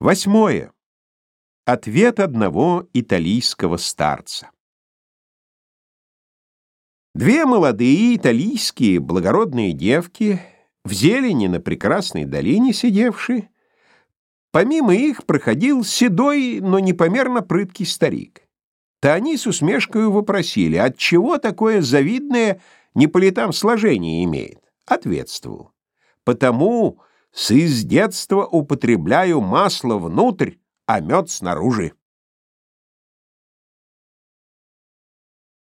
Восьмое. Ответ одного италийского старца. Две молодые италийские благородные девки, в зелени на прекрасной долине сидевшие, помимо их проходил седой, но непомерно прыткий старик. То они с усмешкой вопросили, отчего такое завидное не сложение имеет. Ответствовал. Потому с из детства употребляю масло внутрь, а мед снаружи.